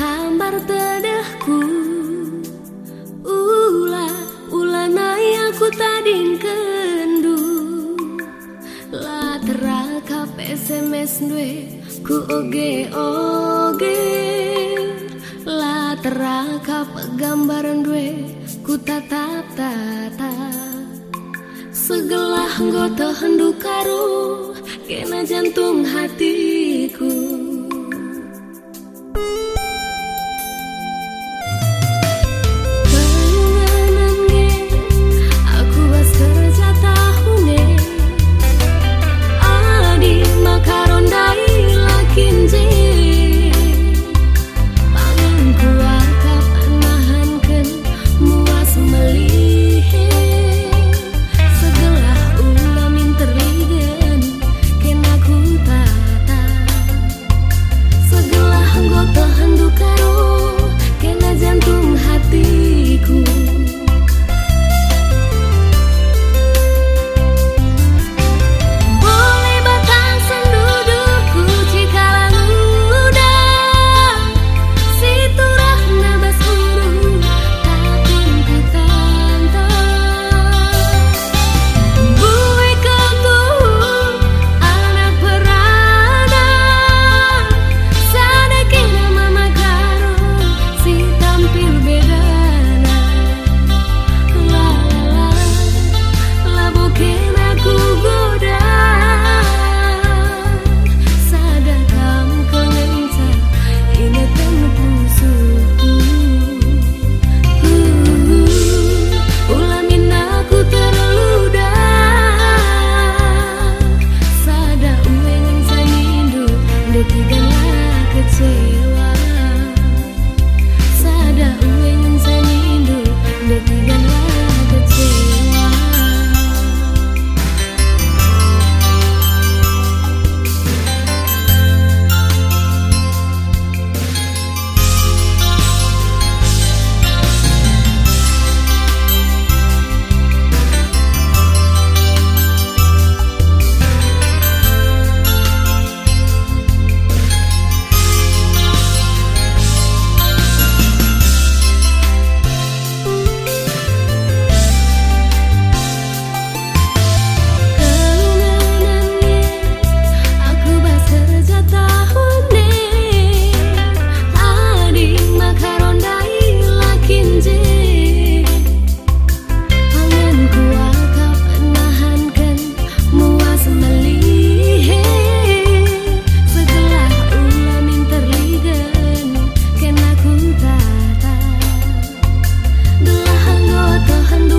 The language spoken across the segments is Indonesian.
Sambar dedahku Ula ulana aku tadi kendu. Lateral kap SMS dwe Ku oge oge. Lateral kap gambaran dwe Ku tatap tatap Segelah goto hendu karu Kena jantung hati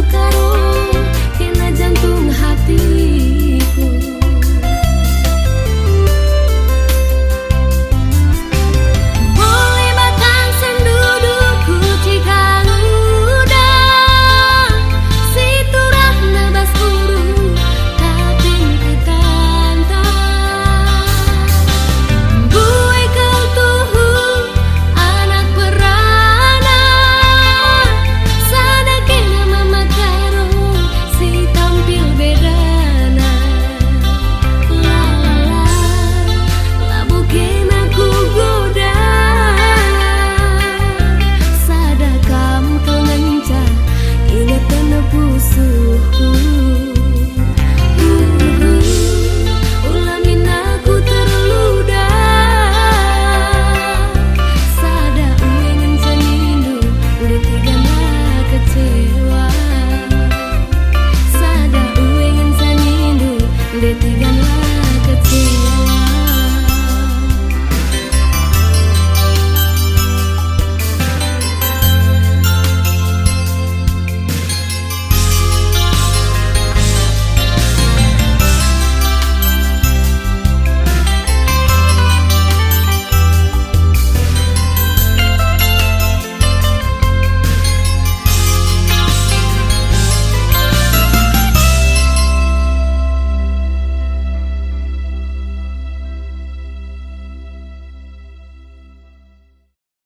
buscar